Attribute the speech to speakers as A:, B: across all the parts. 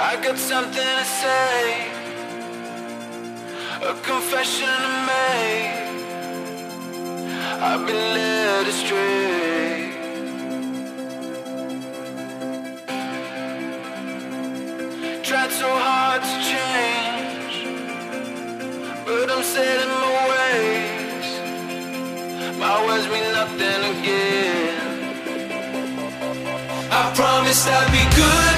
A: I got something to say. A confession to make. I've been led astray. Tried so hard to change But I'm set in my ways. My words mean nothing again. I promised I'd be good.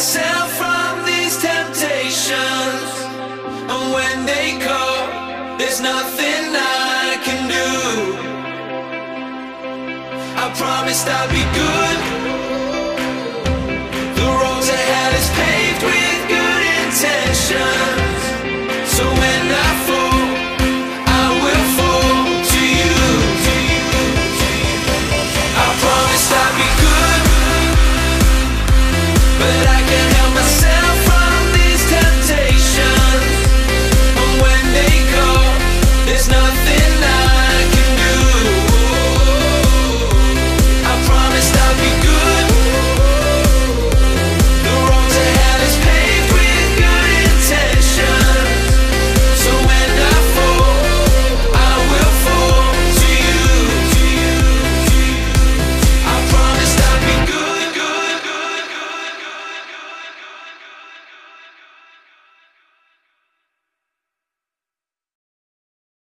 A: myself from these temptations. And when they call, there's nothing I can do. I promised I'd be good.